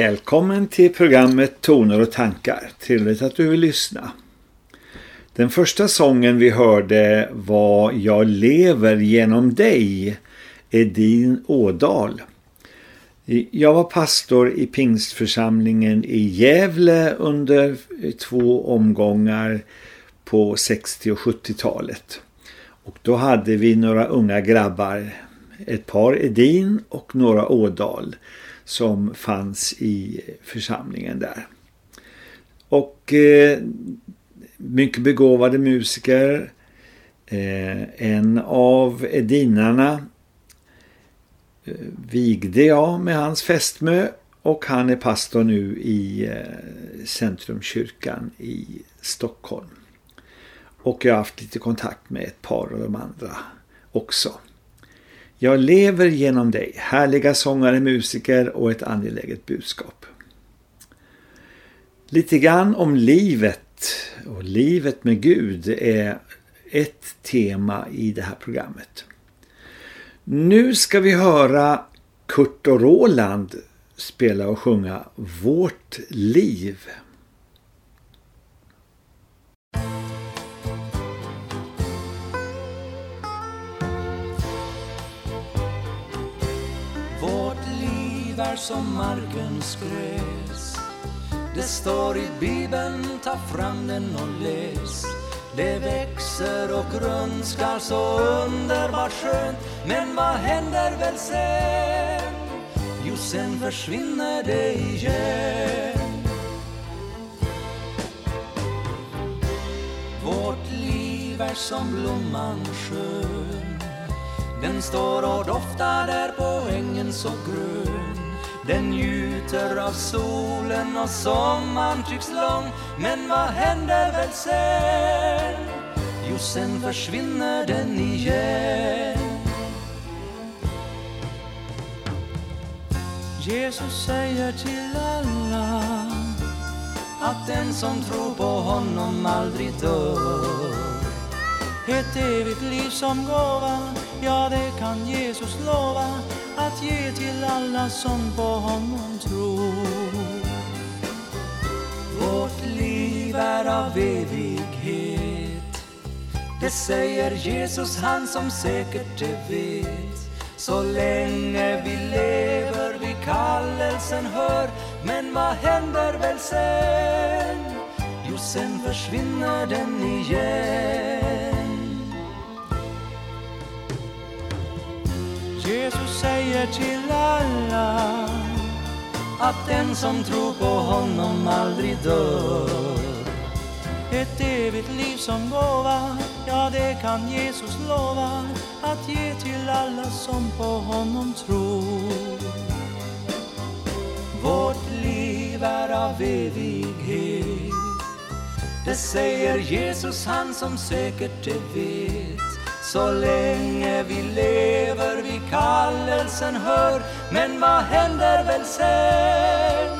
Välkommen till programmet Toner och tankar. Trevligt att du vill lyssna. Den första sången vi hörde var Jag lever genom dig, Edin Ådal. Jag var pastor i pingstförsamlingen i Gävle under två omgångar på 60- och 70-talet. Och då hade vi några unga grabbar, ett par Edin och några Ådal som fanns i församlingen där. Och eh, mycket begåvade musiker. Eh, en av edinarna eh, vigde jag med hans fästmö och han är pastor nu i eh, Centrumkyrkan i Stockholm. Och jag har haft lite kontakt med ett par av de andra också. Jag lever genom dig, härliga sångare, musiker och ett angeläget budskap. Lite grann om livet och livet med Gud är ett tema i det här programmet. Nu ska vi höra Kurt och Roland spela och sjunga Vårt liv. som markens gräs. Det står i Bibeln, ta fram den och läs. Det växer och grönskar så underbart skönt. Men vad händer väl sen? Jo, sen försvinner det igen. Vårt liv är som blomman skön. Den står och doftar där på ängen så grön den njuter av solen och sommaren tycks lång Men vad händer väl sen? Jo, sen försvinner den igen Jesus säger till alla att den som tror på honom aldrig dör. Ett evigt liv som gåva, ja det kan Jesus lova att ge till alla som på honom tror. Vårt liv är av evighet, det säger Jesus, han som säkert det vet. Så länge vi lever vi kallelsen hör Men vad händer väl sen? Jo, sen försvinner den igen Jesus säger till alla att den som tror på honom aldrig dör ett evigt liv som gåva, ja det kan Jesus lova att ge till alla som på honom tror. Vårt liv är av evighet, det säger Jesus han som säkert det vet. Så länge vi lever vi kallelsen hör, men vad händer väl sen?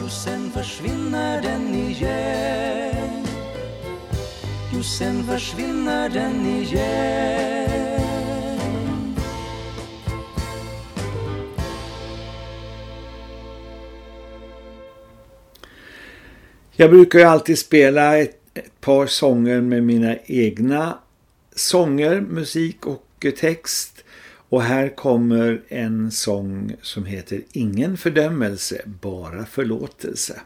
Jo, sen försvinner den igen. Jo, sen försvinner den igen Jag brukar ju alltid spela ett, ett par sånger med mina egna sånger, musik och eh, text. Och här kommer en sång som heter Ingen fördömelse, bara förlåtelse.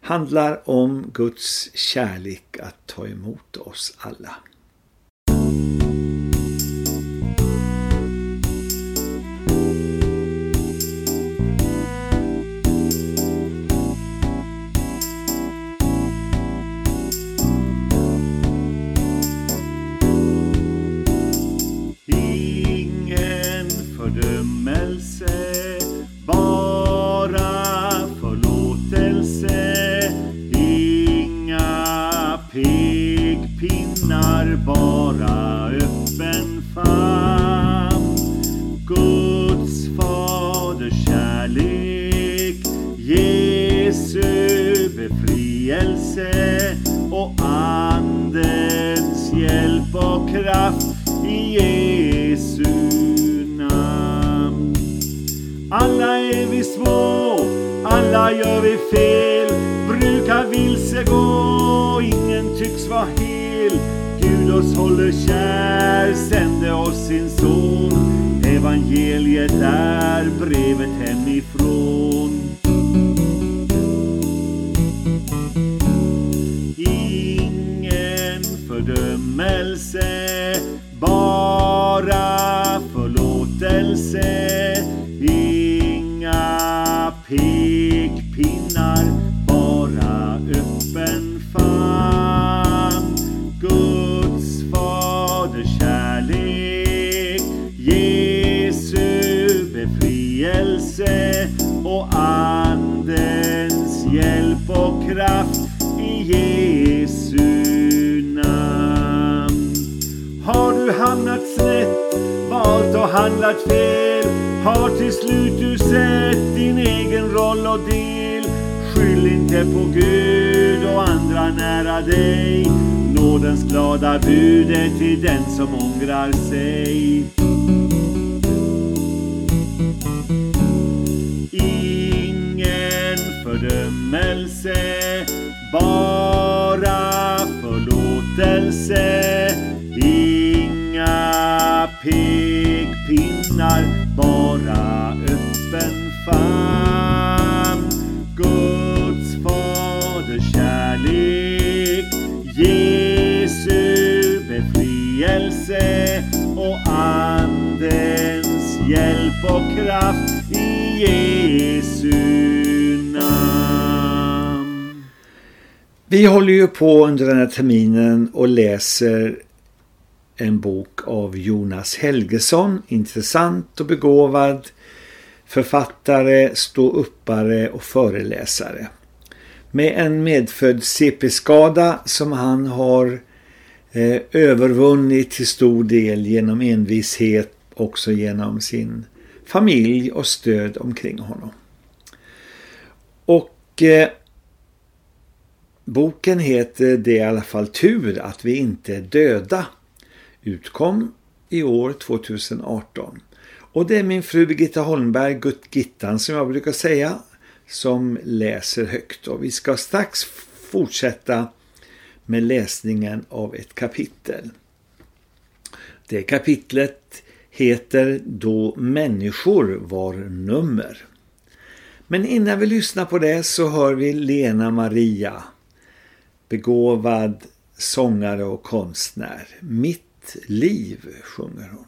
Handlar om Guds kärlek att ta emot oss alla. kraft i Jesu namn. Har du hamnat snett, valt och handlat fel, har till slut du sett din egen roll och del. Skyll inte på Gud och andra nära dig. Nådens glada bud är till den som ångrar sig. förkunnelse bara förlåtelse. Inga pekpinnar, bara öppen famn. Guds faders kärlek Jesu befrielse och Andens hjälp och kraft. Vi håller ju på under den här terminen och läser en bok av Jonas Helgesson, intressant och begåvad författare, ståuppare och föreläsare. Med en medfödd CP-skada som han har eh, övervunnit till stor del genom envishet också genom sin familj och stöd omkring honom. Och eh, boken heter Det är i alla fall tur att vi inte är döda. Utkom i år 2018. Och det är min fru Birgitta Holmberg, Gutt Gittan som jag brukar säga, som läser högt. Och vi ska strax fortsätta med läsningen av ett kapitel. Det kapitlet heter Då människor var nummer. Men innan vi lyssnar på det så hör vi Lena Maria, begåvad sångare och konstnär. Mitt liv sjunger hon.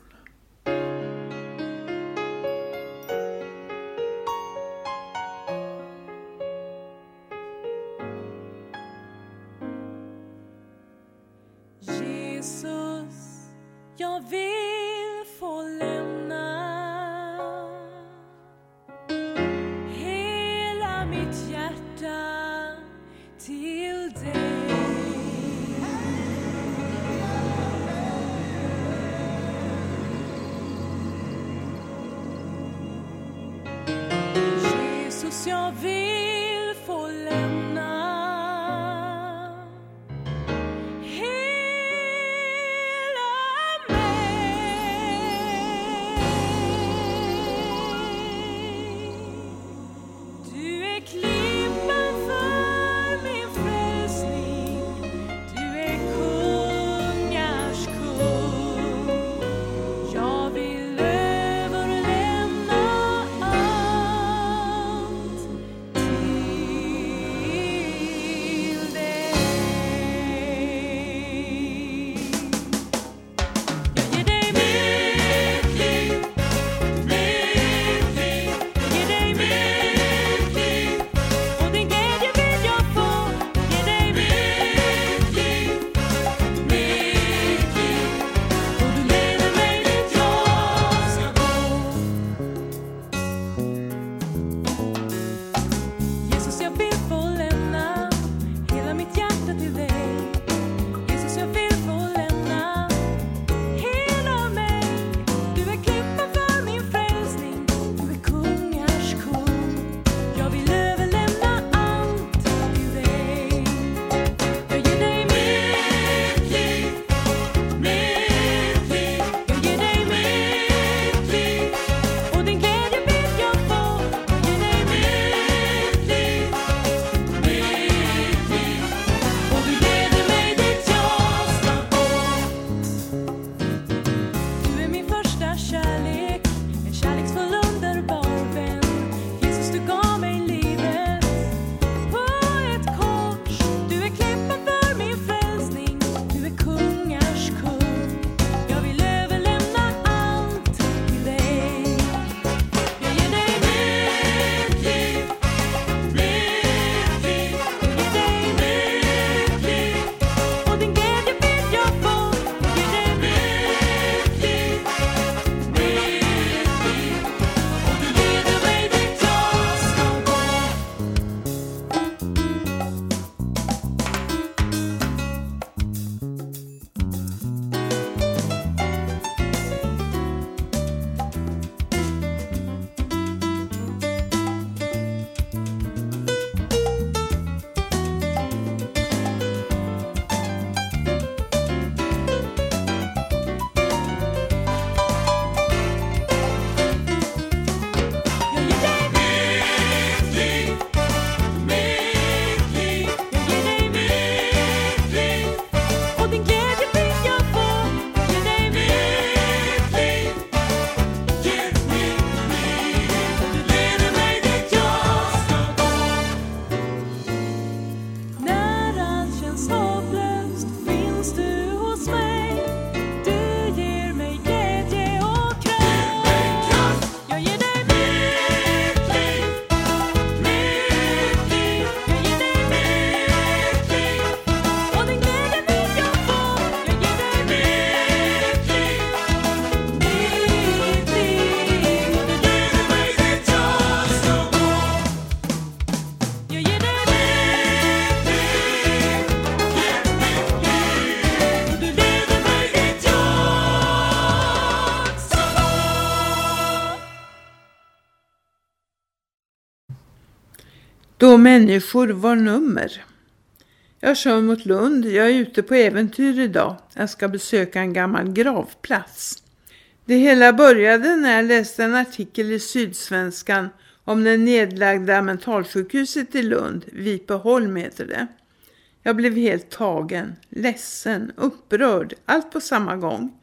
Människor var nummer. Jag kör mot Lund. Jag är ute på äventyr idag. Jag ska besöka en gammal gravplats. Det hela började när jag läste en artikel i Sydsvenskan om det nedlagda mentalsjukhuset i Lund. Vipeholm heter det. Jag blev helt tagen, ledsen, upprörd, allt på samma gång.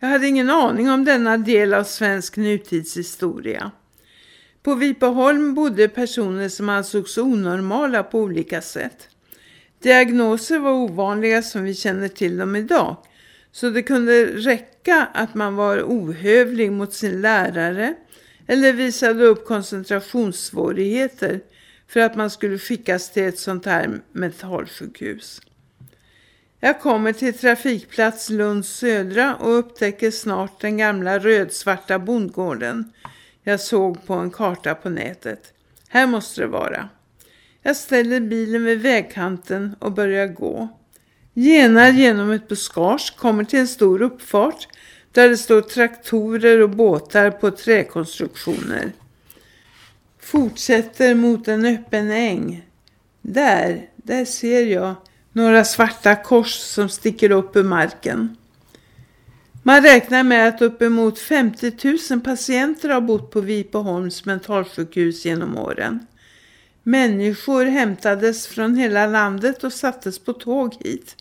Jag hade ingen aning om denna del av svensk nutidshistoria. På Vipeholm bodde personer som ansågs onormala på olika sätt. Diagnoser var ovanliga som vi känner till dem idag. Så det kunde räcka att man var ohövlig mot sin lärare eller visade upp koncentrationssvårigheter för att man skulle skickas till ett sånt här mentalsjukhus. Jag kommer till trafikplats Lunds södra och upptäcker snart den gamla rödsvarta bondgården jag såg på en karta på nätet. Här måste det vara. Jag ställer bilen vid vägkanten och börjar gå. Genar genom ett buskage kommer till en stor uppfart där det står traktorer och båtar på träkonstruktioner. Fortsätter mot en öppen äng. Där, där ser jag några svarta kors som sticker upp ur marken. Man räknar med att uppemot 50 000 patienter har bott på Vipeholms mentalsjukhus genom åren. Människor hämtades från hela landet och sattes på tåg hit.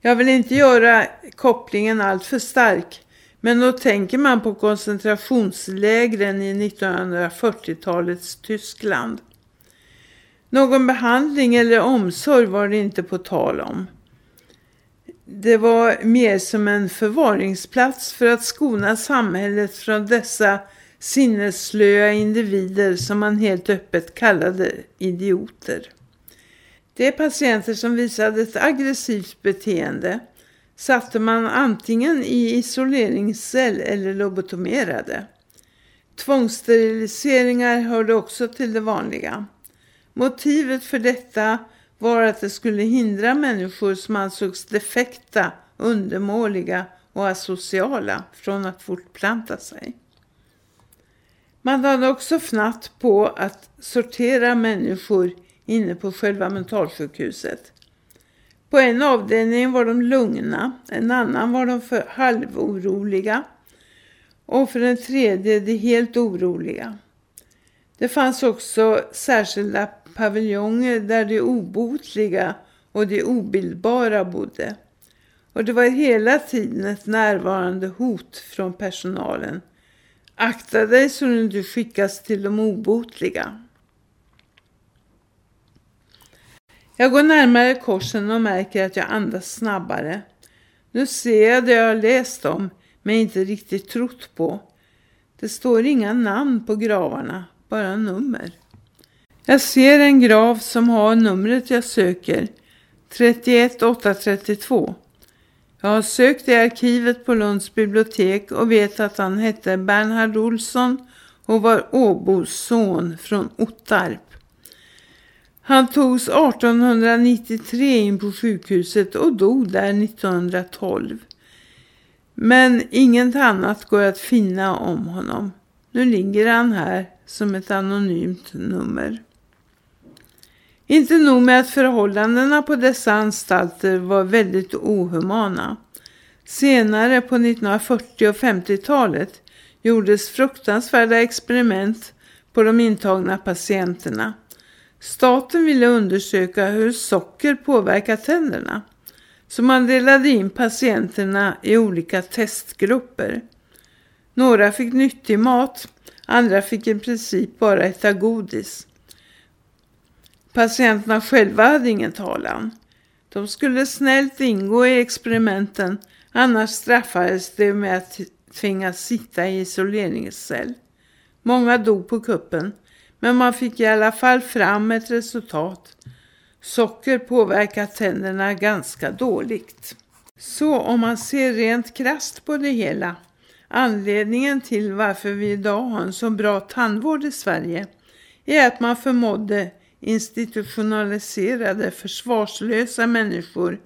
Jag vill inte göra kopplingen allt för stark, men då tänker man på koncentrationslägren i 1940-talets Tyskland. Någon behandling eller omsorg var det inte på tal om. Det var mer som en förvaringsplats för att skona samhället från dessa sinneslöa individer som man helt öppet kallade idioter. De patienter som visade ett aggressivt beteende satte man antingen i isoleringscell eller lobotomerade. Tvångssteriliseringar hörde också till det vanliga. Motivet för detta var att det skulle hindra människor som ansågs defekta, undermåliga och asociala från att fortplanta sig. Man hade också fnatt på att sortera människor inne på själva mentalsjukhuset. På en avdelning var de lugna, en annan var de för halvoroliga och för en tredje de helt oroliga. Det fanns också särskilda paviljonger där de obotliga och de obildbara bodde. Och det var hela tiden ett närvarande hot från personalen. Akta dig så du inte skickas till de obotliga. Jag går närmare korsen och märker att jag andas snabbare. Nu ser jag det jag har läst om men inte riktigt trott på. Det står inga namn på gravarna, bara nummer. Jag ser en grav som har numret jag söker, 31832. Jag har sökt i arkivet på Lunds bibliotek och vet att han hette Bernhard Olsson och var Åbos son från Ottarp. Han togs 1893 in på sjukhuset och dog där 1912. Men inget annat går att finna om honom. Nu ligger han här som ett anonymt nummer. Inte nog med att förhållandena på dessa anstalter var väldigt ohumana. Senare på 1940- och 50-talet gjordes fruktansvärda experiment på de intagna patienterna. Staten ville undersöka hur socker påverkar tänderna. Så man delade in patienterna i olika testgrupper. Några fick nyttig mat, andra fick i princip bara äta godis. Patienterna själva hade ingen talan. De skulle snällt ingå i experimenten, annars straffades de med att tvingas sitta i isoleringscell. Många dog på kuppen, men man fick i alla fall fram ett resultat. Socker påverkar tänderna ganska dåligt. Så om man ser rent krast på det hela, anledningen till varför vi idag har en så bra tandvård i Sverige är att man förmådde institutionaliserade försvarslösa människor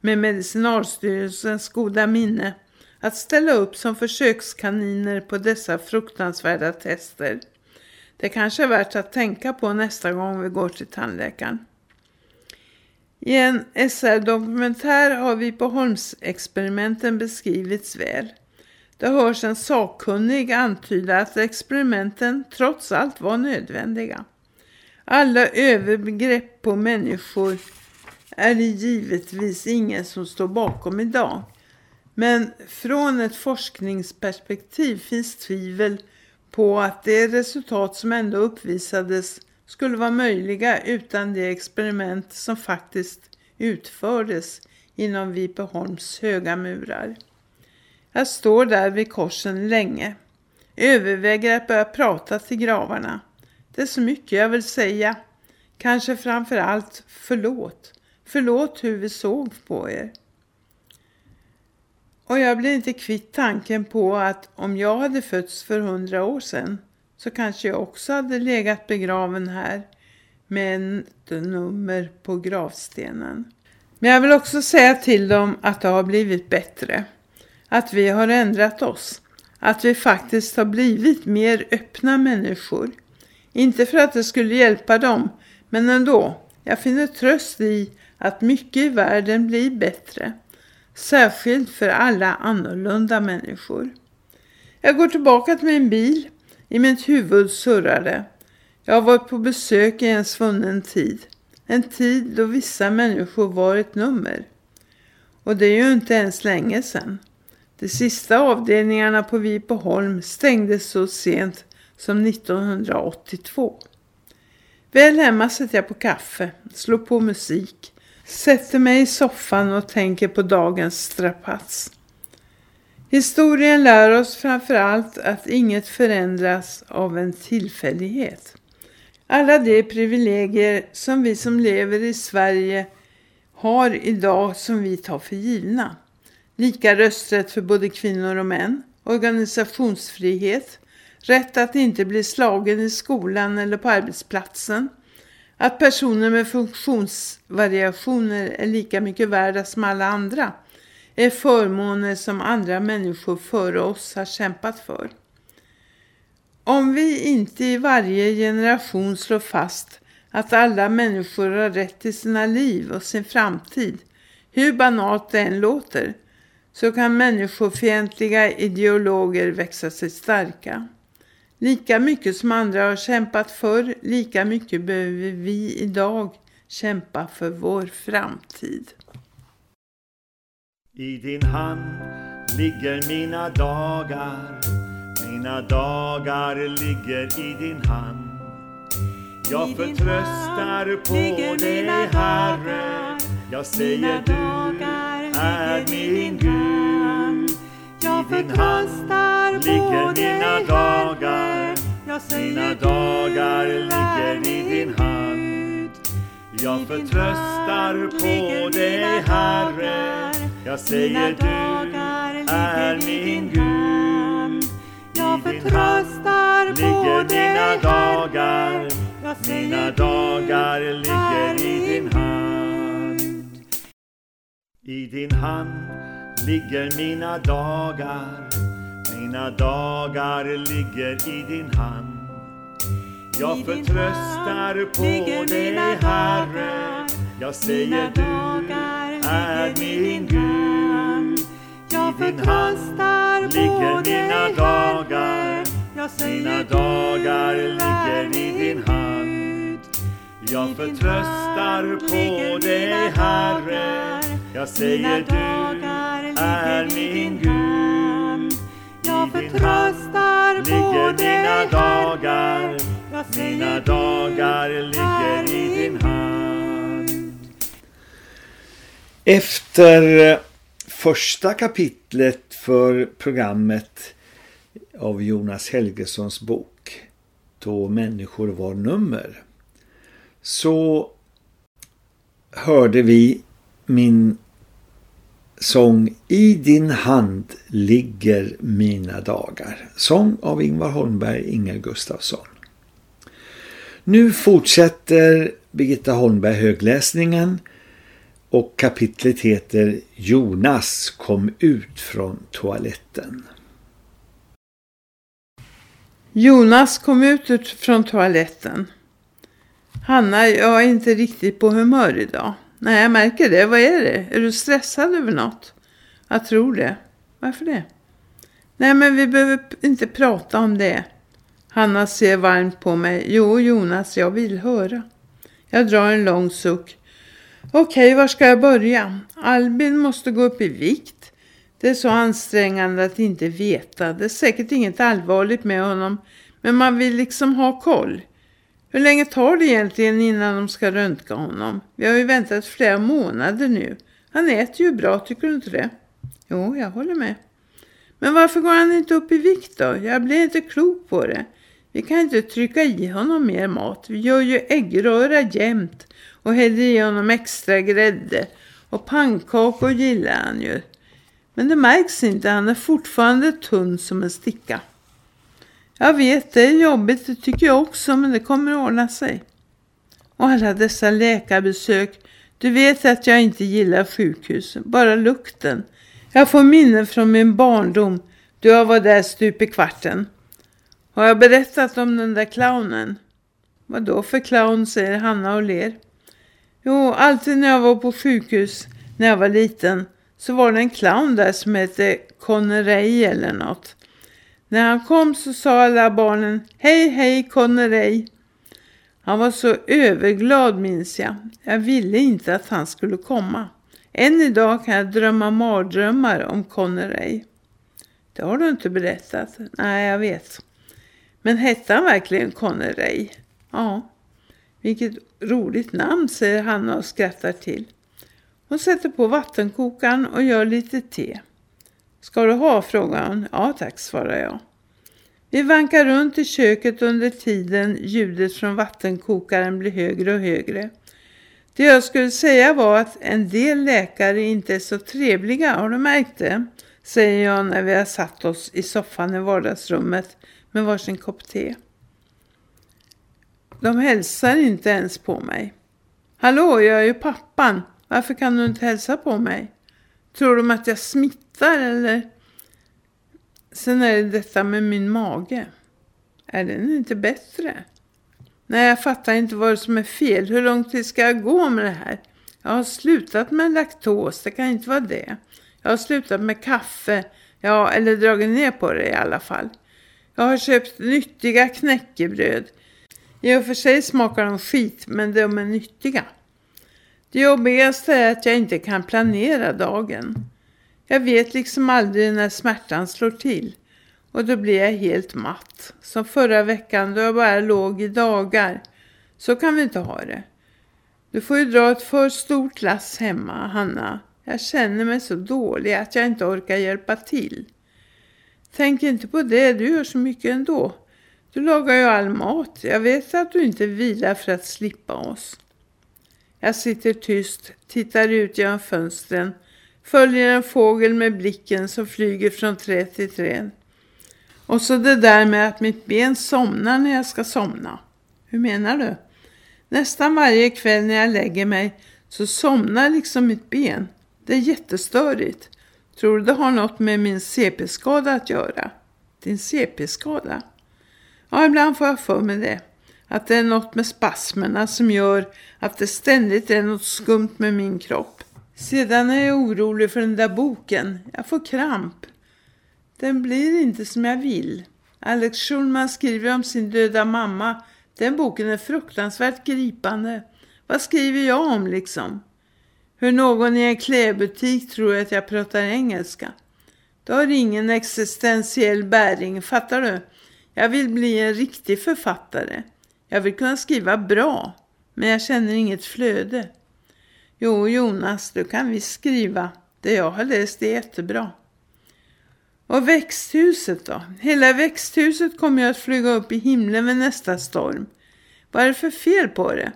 med medicinalstyrelsens goda minne att ställa upp som försökskaniner på dessa fruktansvärda tester. Det kanske är värt att tänka på nästa gång vi går till tandläkaren. I en SR-dokumentär har vi på Holmsexperimenten beskrivits väl. Det hörs en sakkunnig antyda att experimenten trots allt var nödvändiga. Alla övergrepp på människor är det givetvis ingen som står bakom idag. Men från ett forskningsperspektiv finns tvivel på att det resultat som ändå uppvisades skulle vara möjliga utan de experiment som faktiskt utfördes inom Vipeholms höga murar. Jag står där vid korsen länge. Överväger att börja prata till gravarna. Det är så mycket jag vill säga. Kanske framför allt förlåt. Förlåt hur vi såg på er. Och jag blir inte kvitt tanken på att om jag hade fötts för hundra år sedan så kanske jag också hade legat begraven här med ett nummer på gravstenen. Men jag vill också säga till dem att det har blivit bättre. Att vi har ändrat oss. Att vi faktiskt har blivit mer öppna människor. Inte för att det skulle hjälpa dem, men ändå. Jag finner tröst i att mycket i världen blir bättre. Särskilt för alla annorlunda människor. Jag går tillbaka till min bil. I mitt huvud surrar det. Jag har varit på besök i en svunnen tid. En tid då vissa människor var ett nummer. Och det är ju inte ens länge sedan. De sista avdelningarna på Vipeholm stängdes så sent som 1982. Väl hemma sätter jag på kaffe, slår på musik, sätter mig i soffan och tänker på dagens strapats. Historien lär oss framförallt att inget förändras av en tillfällighet. Alla de privilegier som vi som lever i Sverige har idag som vi tar för givna. Lika rösträtt för både kvinnor och män, organisationsfrihet, rätt att inte bli slagen i skolan eller på arbetsplatsen, att personer med funktionsvariationer är lika mycket värda som alla andra är förmåner som andra människor före oss har kämpat för. Om vi inte i varje generation slår fast att alla människor har rätt till sina liv och sin framtid, hur banalt det än låter, så kan människofientliga ideologer växa sig starka. Lika mycket som andra har kämpat för, lika mycket behöver vi idag kämpa för vår framtid. I din hand ligger mina dagar, mina dagar ligger i din hand. Jag förtröstar på dig Herre, jag säger du är min Gud. Jag förtröstar på dig Herre, jag mina dagar ligger i din hand. Jag förtröstar på dig Herre, jag säger du är min Gud. Jag förtröstar på dig dagar, mina dagar ligger i din hand. I din hand ligger mina dagar, mina dagar ligger i din hand. Jag förtröstar på dig Herre, jag säger du är min Gud. Jag förtröstar på dig Herre, mina dagar ligger i din hand. Jag förtröstar på dig Herre, jag säger du är min Gud. Jag förtröstar på dig Herre, mina dagar ligger i din hand. Efter första kapitlet för programmet av Jonas Helgesons bok Då människor var nummer så hörde vi min sång I din hand ligger mina dagar. Sång av Ingvar Holmberg, Inger Gustafsson. Nu fortsätter Birgitta Holmberg högläsningen och kapitlet heter Jonas kom ut från toaletten. Jonas kom ut från toaletten. Hanna, jag är inte riktigt på humör idag. Nej, jag märker det. Vad är det? Är du stressad över något? Jag tror det. Varför det? Nej, men vi behöver inte prata om det. Hanna ser varmt på mig. Jo, Jonas, jag vill höra. Jag drar en lång suck. Okej, var ska jag börja? Albin måste gå upp i vikt. Det är så ansträngande att inte veta. Det är säkert inget allvarligt med honom. Men man vill liksom ha koll. Hur länge tar det egentligen innan de ska röntga honom? Vi har ju väntat flera månader nu. Han äter ju bra, tycker du inte det? Jo, jag håller med. Men varför går han inte upp i vikt då? Jag blir inte klok på det. Vi kan inte trycka i honom mer mat. Vi gör ju äggröra jämt och häller i honom extra grädde. Och pannkakor gillar han ju. Men det märks inte, han är fortfarande tunn som en sticka. Jag vet, det är jobbigt, det tycker jag också, men det kommer att ordna sig. Och alla dessa läkarbesök. Du vet att jag inte gillar sjukhus, bara lukten. Jag får minnen från min barndom. Du har varit där stup i kvarten. Har jag berättat om den där clownen? Vad då för clown, säger Hanna och ler. Jo, alltid när jag var på sjukhus, när jag var liten, så var det en clown där som hette Conneray eller något. När han kom så sa alla barnen Hej hej Conneray. Han var så överglad minns jag. Jag ville inte att han skulle komma. Än idag kan jag drömma mardrömmar om Conneray. Det har du inte berättat. Nej, jag vet. Men hette han verkligen Conneray? Ja. Vilket roligt namn, säger Hanna och skrattar till. Hon sätter på vattenkokaren och gör lite te. Ska du ha, frågar hon. Ja tack, svarar jag. Vi vankar runt i köket under tiden ljudet från vattenkokaren blir högre och högre. Det jag skulle säga var att en del läkare inte är så trevliga, har du märkt det? Säger jag när vi har satt oss i soffan i vardagsrummet med varsin kopp te. De hälsar inte ens på mig. Hallå, jag är ju pappan. Varför kan du inte hälsa på mig? Tror de att jag smittar eller? Sen är det detta med min mage. Är den inte bättre? Nej, jag fattar inte vad som är fel. Hur lång tid ska jag gå med det här? Jag har slutat med laktos, det kan inte vara det. Jag har slutat med kaffe, ja, eller dragit ner på det i alla fall. Jag har köpt nyttiga knäckebröd. I och för sig smakar de skit, men de är nyttiga. Det jobbigaste är att jag inte kan planera dagen. Jag vet liksom aldrig när smärtan slår till. Och då blir jag helt matt. Som förra veckan då jag bara låg i dagar. Så kan vi inte ha det. Du får ju dra ett för stort lass hemma, Hanna. Jag känner mig så dålig att jag inte orkar hjälpa till. Tänk inte på det, du gör så mycket ändå. Du lagar ju all mat. Jag vet att du inte vilar för att slippa oss. Jag sitter tyst, tittar ut genom fönstren, följer en fågel med blicken som flyger från träd till träd. Och så det där med att mitt ben somnar när jag ska somna. Hur menar du? Nästan varje kväll när jag lägger mig så somnar liksom mitt ben. Det är jättestörigt. Tror du det har något med min CP-skada att göra? Din CP-skada? Ja, ibland får jag för mig det. Att det är något med spasmerna som gör att det ständigt är något skumt med min kropp. Sedan är jag orolig för den där boken. Jag får kramp. Den blir inte som jag vill. Alex Schulman skriver om sin döda mamma. Den boken är fruktansvärt gripande. Vad skriver jag om liksom? Hur någon i en klädbutik tror att jag pratar engelska. Det har ingen existentiell bäring, fattar du? Jag vill bli en riktig författare. Jag vill kunna skriva bra, men jag känner inget flöde. Jo, Jonas, du kan visst skriva. Det jag har läst är jättebra. Och växthuset då? Hela växthuset kommer ju att flyga upp i himlen vid nästa storm. Vad är det för fel på det?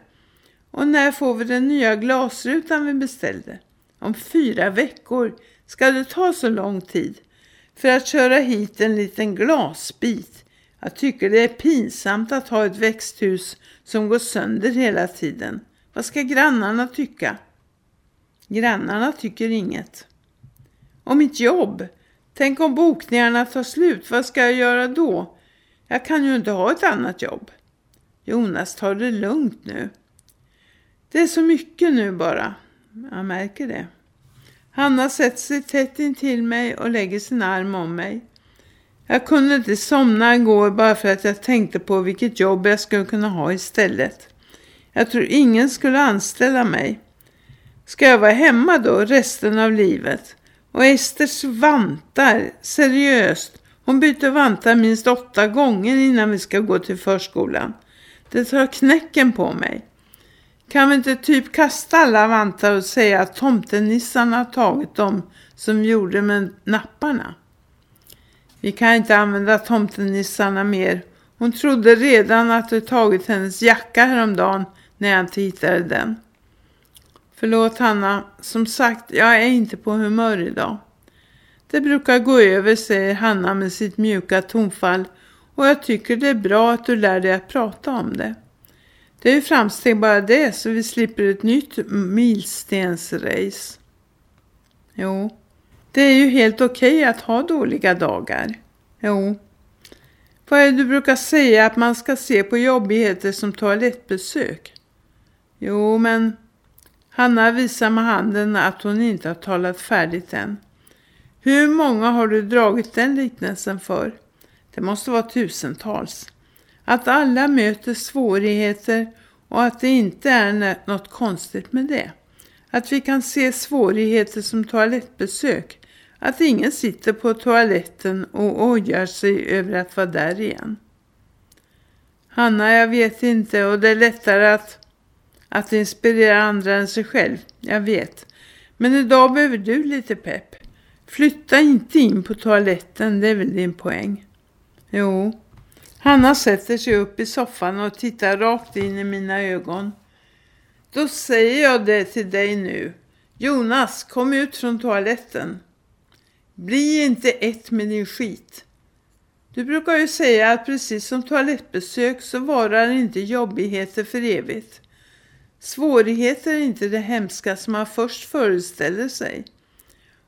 Och när får vi den nya glasrutan vi beställde? Om fyra veckor ska det ta så lång tid för att köra hit en liten glasbit. Jag tycker det är pinsamt att ha ett växthus som går sönder hela tiden. Vad ska grannarna tycka? Grannarna tycker inget. Och mitt jobb? Tänk om bokningarna tar slut, vad ska jag göra då? Jag kan ju inte ha ett annat jobb. Jonas, tar det lugnt nu. Det är så mycket nu bara. Jag märker det. Hanna sätter sig tätt intill mig och lägger sin arm om mig. Jag kunde inte somna igår bara för att jag tänkte på vilket jobb jag skulle kunna ha istället. Jag tror ingen skulle anställa mig. Ska jag vara hemma då resten av livet? Och Esters vantar, seriöst. Hon byter vantar minst åtta gånger innan vi ska gå till förskolan. Det tar knäcken på mig. Kan vi inte typ kasta alla vantar och säga att tomtenissarna har tagit dem som vi gjorde med napparna? Vi kan inte använda tomtenissarna mer. Hon trodde redan att du tagit hennes jacka häromdagen när jag inte hittade den. Förlåt Hanna, som sagt, jag är inte på humör idag. Det brukar gå över, säger Hanna med sitt mjuka tonfall och jag tycker det är bra att du lär dig att prata om det. Det är ju framsteg bara det så vi slipper ett nytt milstensrace. Jo, det är ju helt okej okay att ha dåliga dagar. Jo. Vad är det du brukar säga att man ska se på jobbigheter som toalettbesök? Jo, men Hanna visar med handen att hon inte har talat färdigt än. Hur många har du dragit den liknelsen för? Det måste vara tusentals. Att alla möter svårigheter och att det inte är något konstigt med det. Att vi kan se svårigheter som toalettbesök. Att ingen sitter på toaletten och ojar sig över att vara där igen. Hanna, jag vet inte och det är lättare att, att inspirera andra än sig själv. Jag vet. Men idag behöver du lite pepp. Flytta inte in på toaletten, det är väl din poäng. Jo. Hanna sätter sig upp i soffan och tittar rakt in i mina ögon. Då säger jag det till dig nu. Jonas, kom ut från toaletten. Bli inte ett med din skit. Du brukar ju säga att precis som toalettbesök så varar inte jobbigheter för evigt. Svårigheter är inte det hemska som man först föreställer sig.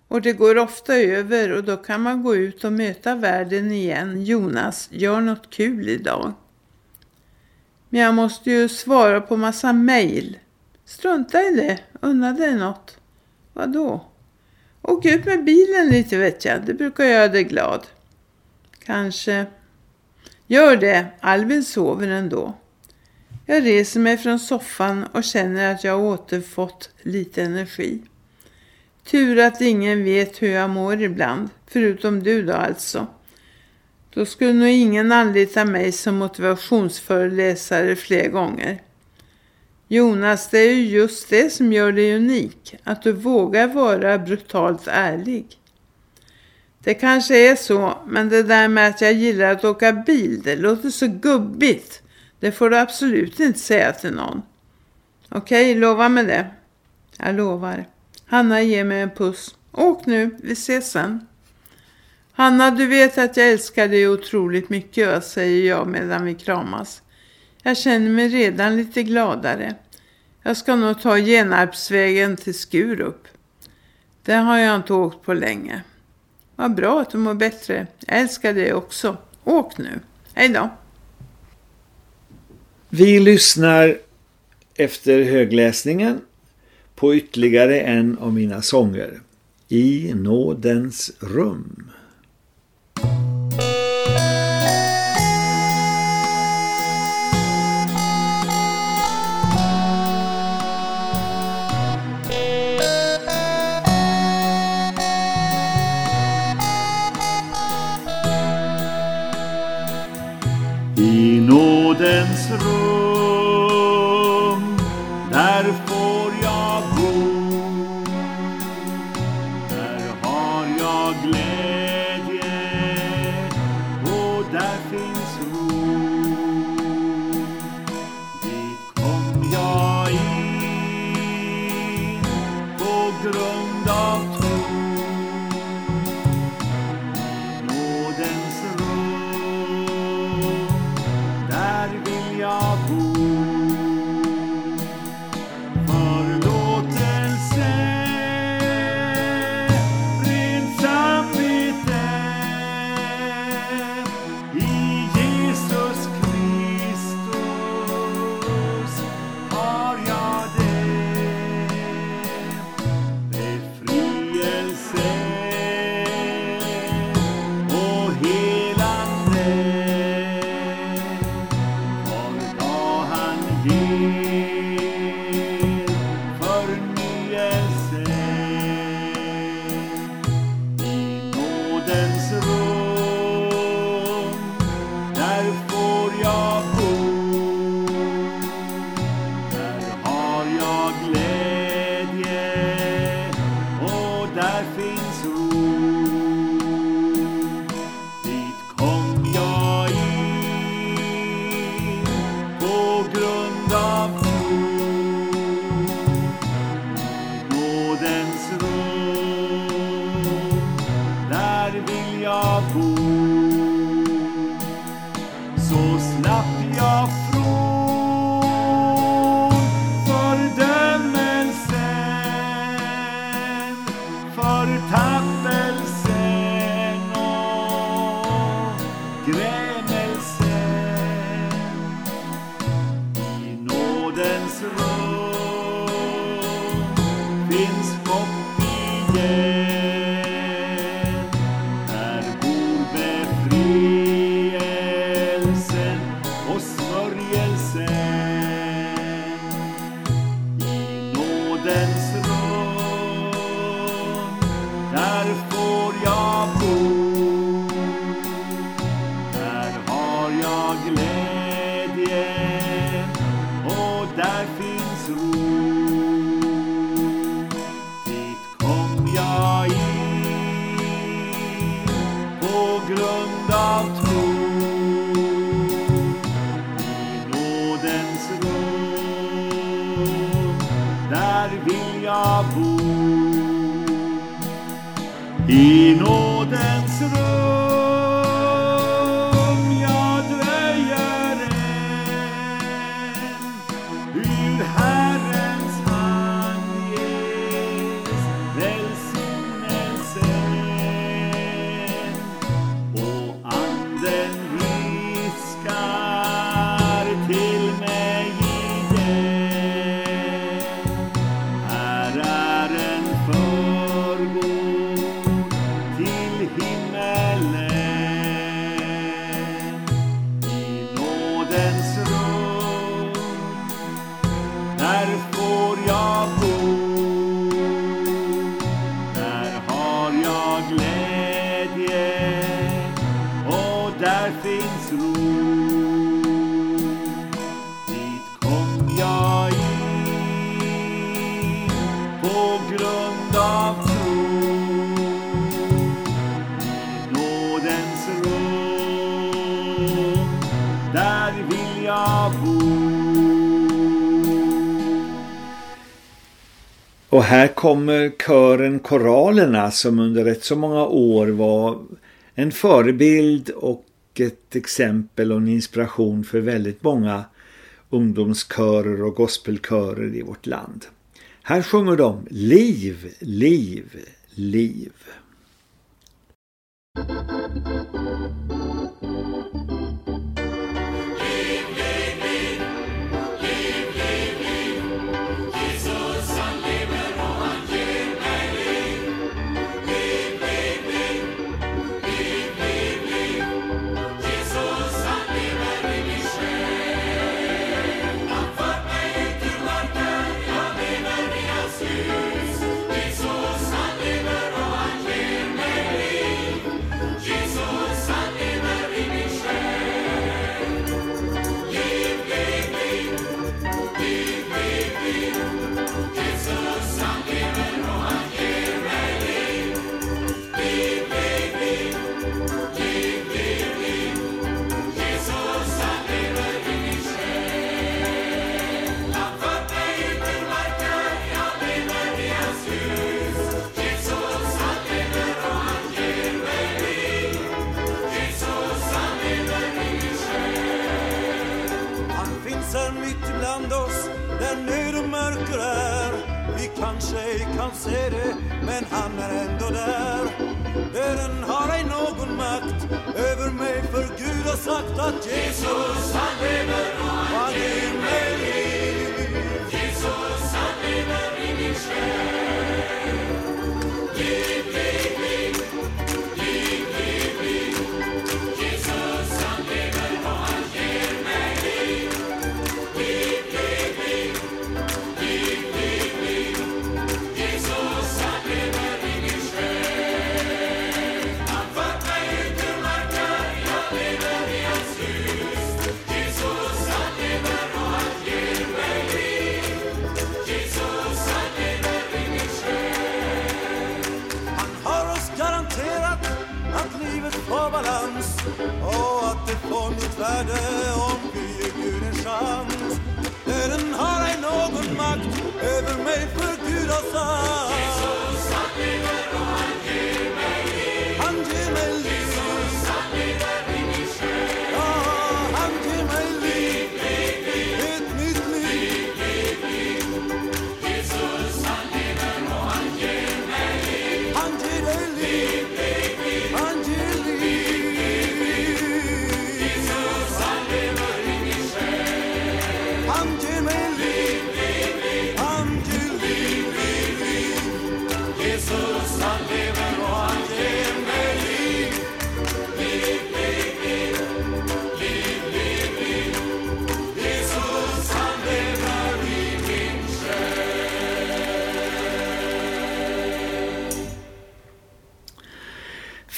Och det går ofta över och då kan man gå ut och möta världen igen. Jonas, gör något kul idag. Men jag måste ju svara på massa mejl. Strunta i det, unna dig något. Vadå? Åk ut med bilen lite vet jag, det brukar göra dig glad. Kanske. Gör det, Alvin sover ändå. Jag reser mig från soffan och känner att jag återfått lite energi. Tur att ingen vet hur jag mår ibland, förutom du då alltså. Då skulle nog ingen anlita mig som motivationsföreläsare fler gånger. Jonas, det är ju just det som gör dig unik, att du vågar vara brutalt ärlig. Det kanske är så, men det där med att jag gillar att åka bil, det låter så gubbigt. Det får du absolut inte säga till någon. Okej, lova mig det. Jag lovar. Hanna ger mig en puss. Åk nu, vi ses sen. Hanna, du vet att jag älskar dig otroligt mycket, säger jag medan vi kramas. Jag känner mig redan lite gladare. Jag ska nog ta Genarpsvägen till Skurup. Den har jag inte åkt på länge. Vad bra att du mår bättre. Jag älskar dig också. Åk nu. Hej då. Vi lyssnar efter högläsningen på ytterligare en av mina sånger. I nådens rum. kommer kören Koralerna som under rätt så många år var en förebild och ett exempel och en inspiration för väldigt många ungdomskörer och gospelkörer i vårt land. Här sjunger de Liv, liv, liv.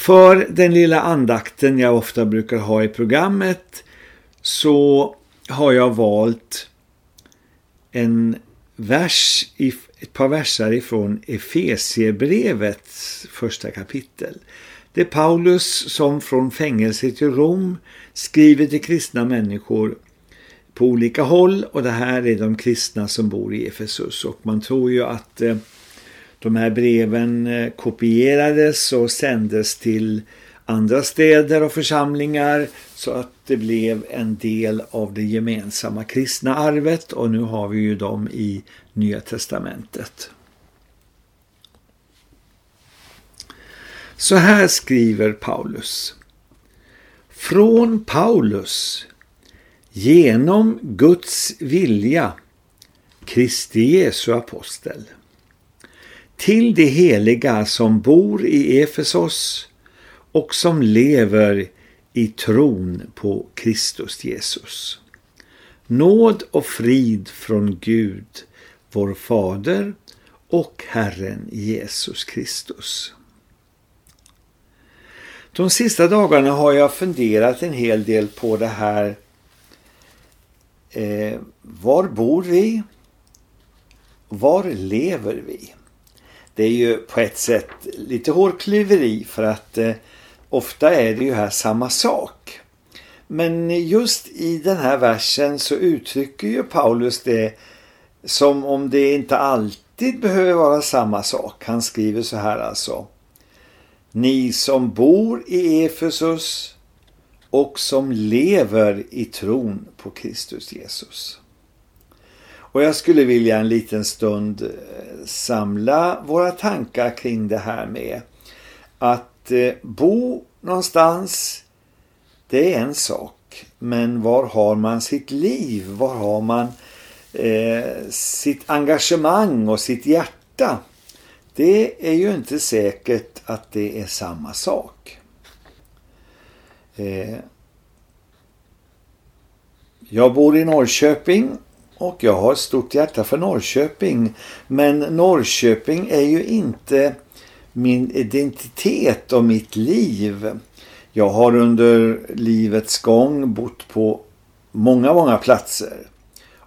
För den lilla andakten jag ofta brukar ha i programmet så har jag valt en vers, ett par versar ifrån Efesierbrevets första kapitel. Det är Paulus som från fängelset i Rom skriver till kristna människor på olika håll och det här är de kristna som bor i Efesus och man tror ju att eh, de här breven eh, kopierades och sändes till andra städer och församlingar så att det blev en del av det gemensamma kristna arvet och nu har vi ju dem i Nya Testamentet. Så här skriver Paulus. Från Paulus genom Guds vilja Kristi Jesu apostel till de heliga som bor i Efesos och som lever i tron på Kristus Jesus. Nåd och frid från Gud, vår Fader och Herren Jesus Kristus. De sista dagarna har jag funderat en hel del på det här. Eh, var bor vi? Var lever vi? Det är ju på ett sätt lite hårklyveri för att eh, ofta är det ju här samma sak. Men just i den här versen så uttrycker ju Paulus det som om det inte alltid behöver vara samma sak. Han skriver så här alltså. Ni som bor i Efesus och som lever i tron på Kristus Jesus. Och jag skulle vilja en liten stund eh, samla våra tankar kring det här med att eh, bo någonstans, det är en sak. Men var har man sitt liv? Var har man eh, sitt engagemang och sitt hjärta? Det är ju inte säkert att det är samma sak. Eh, jag bor i Norrköping och jag har ett stort hjärta för Norrköping. Men Norrköping är ju inte min identitet och mitt liv. Jag har under livets gång bott på många, många platser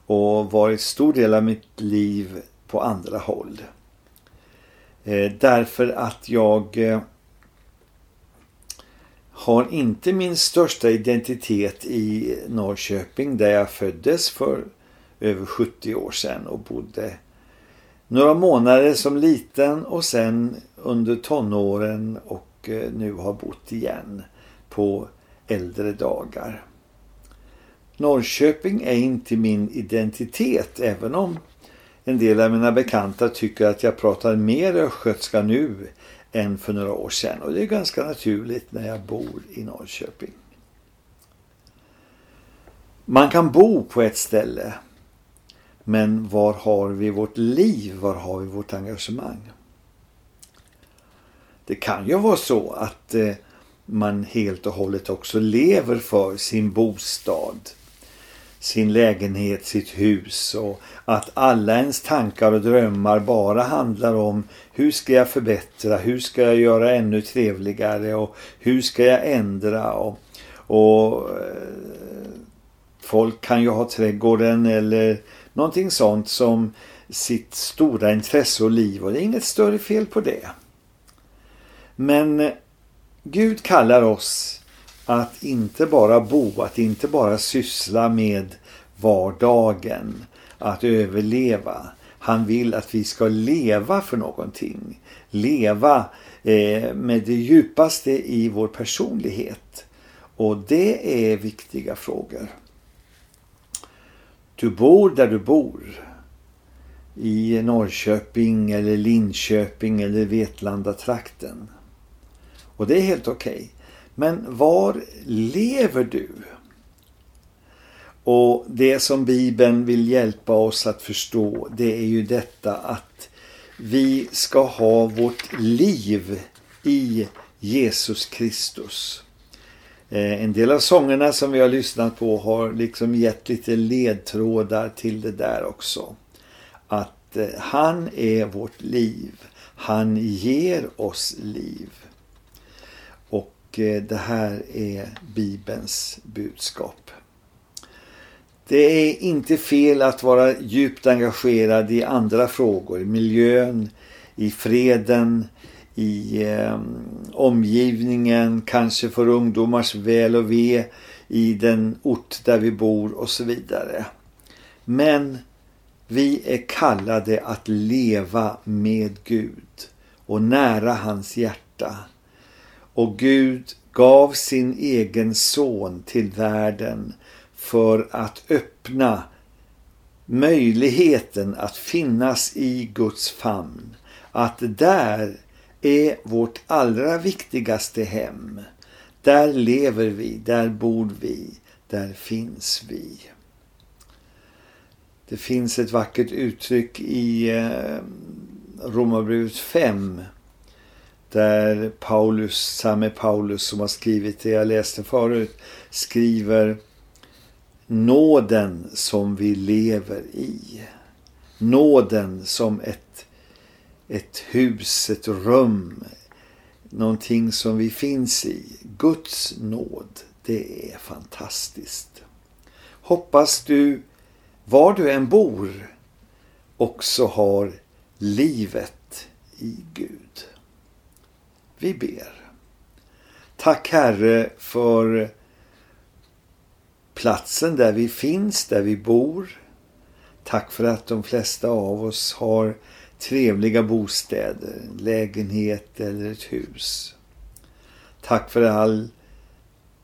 och varit stor del av mitt liv på andra håll. Eh, därför att jag eh, har inte min största identitet i Norrköping där jag föddes för över 70 år sedan och bodde några månader som liten och sen under tonåren och eh, nu har bott igen på äldre dagar. Norrköping är inte min identitet även om en del av mina bekanta tycker att jag pratar mer östgötska nu än för några år sedan och det är ganska naturligt när jag bor i Norrköping. Man kan bo på ett ställe men var har vi vårt liv? Var har vi vårt engagemang? Det kan ju vara så att eh, man helt och hållet också lever för sin bostad, sin lägenhet, sitt hus och att alla ens tankar och drömmar bara handlar om hur ska jag förbättra, hur ska jag göra ännu trevligare och hur ska jag ändra och, och eh, folk kan ju ha trädgården eller någonting sånt som sitt stora intresse och liv och det är inget större fel på det. Men eh, Gud kallar oss att inte bara bo, att inte bara syssla med vardagen, att överleva. Han vill att vi ska leva för någonting. Leva eh, med det djupaste i vår personlighet. Och det är viktiga frågor. Du bor där du bor. I Norrköping eller Linköping eller Vetlanda trakten. Och det är helt okej. Okay. Men var lever du? Och det som Bibeln vill hjälpa oss att förstå det är ju detta att vi ska ha vårt liv i Jesus Kristus. Eh, en del av sångerna som vi har lyssnat på har liksom gett lite ledtrådar till det där också. Att eh, han är vårt liv. Han ger oss liv. Och eh, det här är Bibelns budskap. Det är inte fel att vara djupt engagerad i andra frågor, i miljön, i freden, i eh, omgivningen, kanske för ungdomars väl och ve i den ort där vi bor och så vidare. Men vi är kallade att leva med Gud och nära hans hjärta. Och Gud gav sin egen son till världen för att öppna möjligheten att finnas i Guds famn. Att där är vårt allra viktigaste hem. Där lever vi, där bor vi, där finns vi. Det finns ett vackert uttryck i eh, Romarbrevet 5 där Paulus, samme Paulus som har skrivit det jag läste förut, skriver nåden som vi lever i. Nåden som ett, ett hus, ett rum, någonting som vi finns i. Guds nåd, det är fantastiskt. Hoppas du, var du än bor, också har livet i Gud. Vi ber. Tack Herre för platsen där vi finns, där vi bor. Tack för att de flesta av oss har trevliga bostäder, lägenhet eller ett hus. Tack för all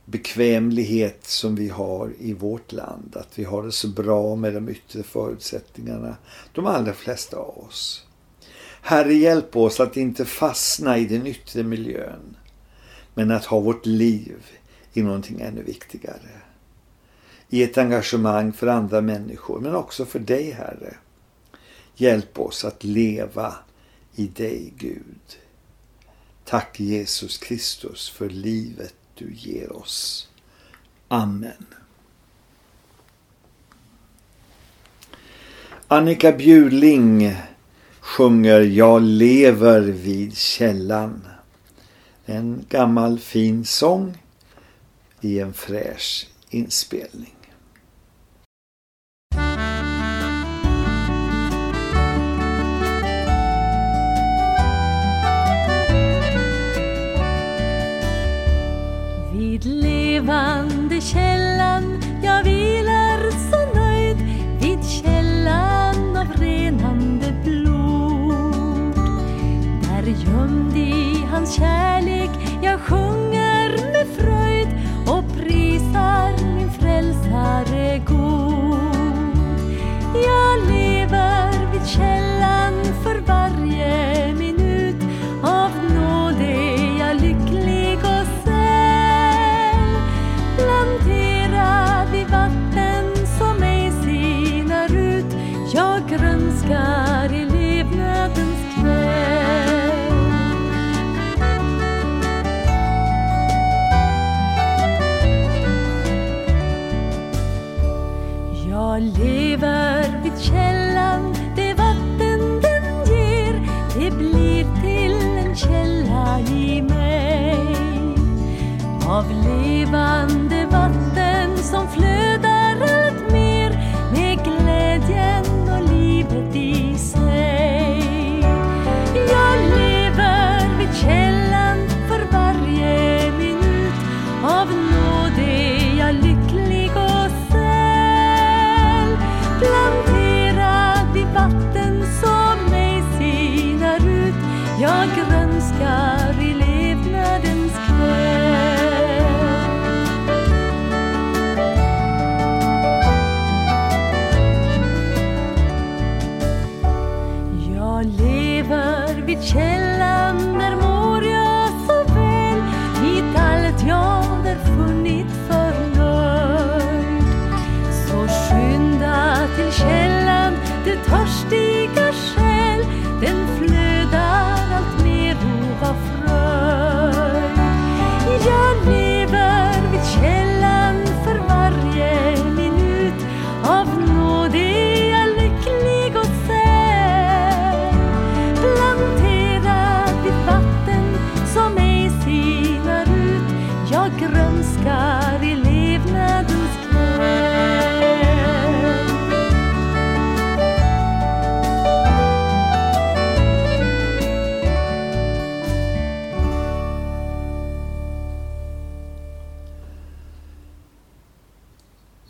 bekvämlighet som vi har i vårt land. Att vi har det så bra med de yttre förutsättningarna. De allra flesta av oss. Herre hjälp oss att inte fastna i den yttre miljön. Men att ha vårt liv i någonting ännu viktigare i ett engagemang för andra människor men också för dig Herre. Hjälp oss att leva i dig Gud. Tack Jesus Kristus för livet du ger oss. Amen. Annika Bjurling sjunger Jag lever vid källan. En gammal fin sång i en fräsch inspelning. Levande källan. Jag vilar så nöjd vid källan av renande blod. Där gömd i hans kärlek jag sjunger med fröjd och prisar min frälsare god Jag lever vid källan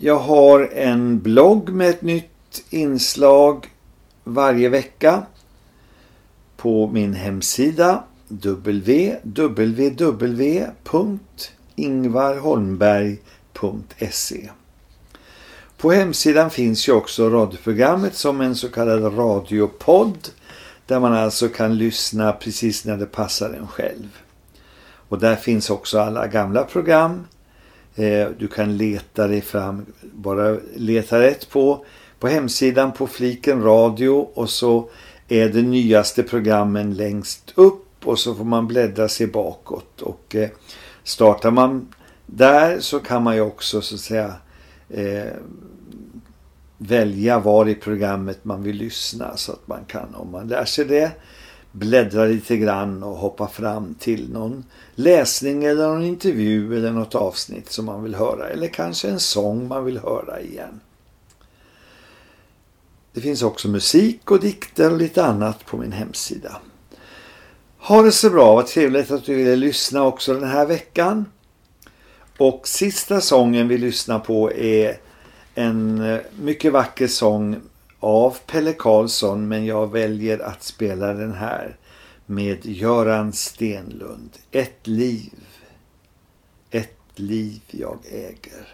Jag har en blogg med ett nytt inslag varje vecka på min hemsida www.ingvarholmberg.se På hemsidan finns ju också radioprogrammet som en så kallad radiopodd där man alltså kan lyssna precis när det passar en själv. Och där finns också alla gamla program. Eh, du kan leta dig fram, bara leta rätt på på hemsidan på fliken radio och så är det nyaste programmen längst upp och så får man bläddra sig bakåt. Och eh, startar man där så kan man ju också så att säga eh, välja var i programmet man vill lyssna så att man kan om man lär sig det bläddra lite grann och hoppa fram till någon läsning eller någon intervju eller något avsnitt som man vill höra eller kanske en sång man vill höra igen. Det finns också musik och dikter och lite annat på min hemsida. Ha det så bra, vad trevligt att du ville lyssna också den här veckan. Och sista sången vi lyssnar på är en eh, mycket vacker sång av Pelle Karlsson men jag väljer att spela den här med Göran Stenlund. Ett liv, ett liv jag äger.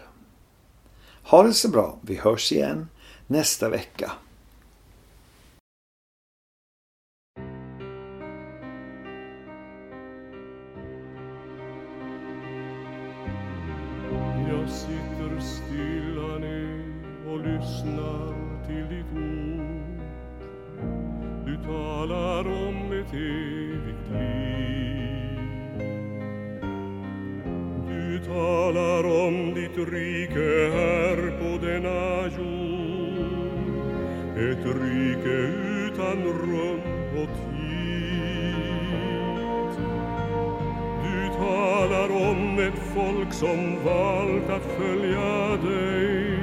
Ha det så bra, vi hörs igen nästa vecka. Jag sitter stilla nu och lyssnar talar om ett evigt liv. Du talar om ditt rike här på denna jord. Ett rike utan rum och tid. Du talar om ett folk som valt att följa dig.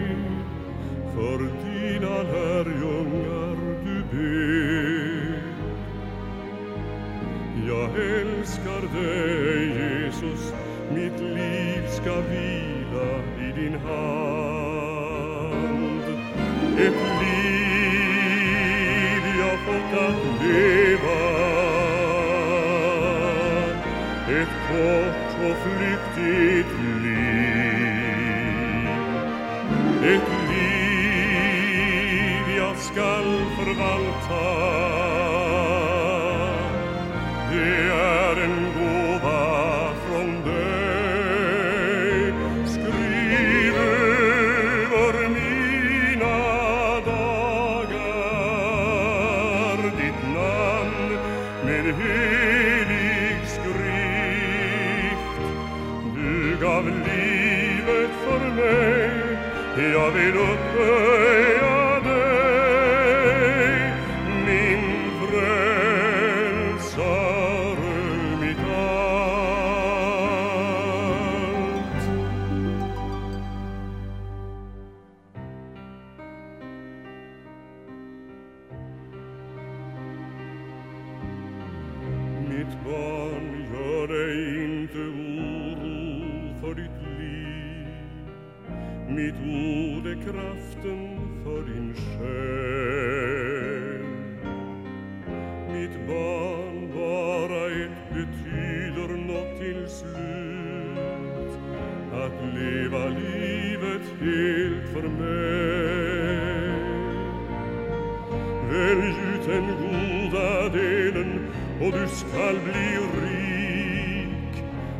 För dina lärjungar du ber. Jag älskar dig Jesus, mitt liv ska vila i din hand. Ett liv jag fått att leva ett kort och flyktigt liv. Ett liv jag skall förvalta. Är för din själ. Mitt barn, bara ett betyder nåt till slut. Att leva livet helt för mig. Välj ut den goda delen och du skall bli rik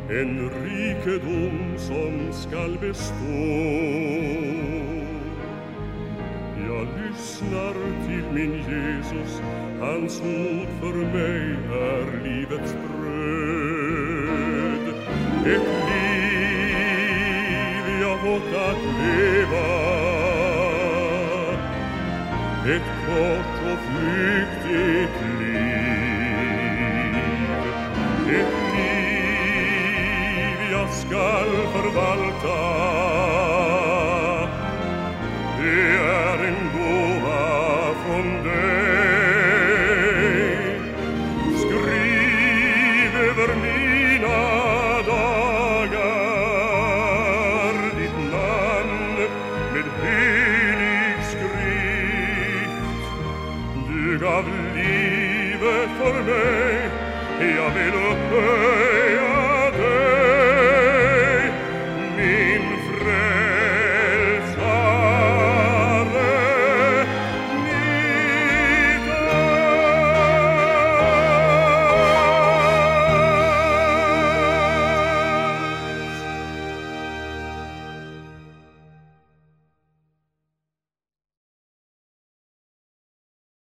En rikedom som skall bestå lyssnar till min Jesus. Hans ord för mig är livets bröd. Ett liv jag fått att leva. Ett kort och flyktigt liv. Ett liv jag skall förvalta.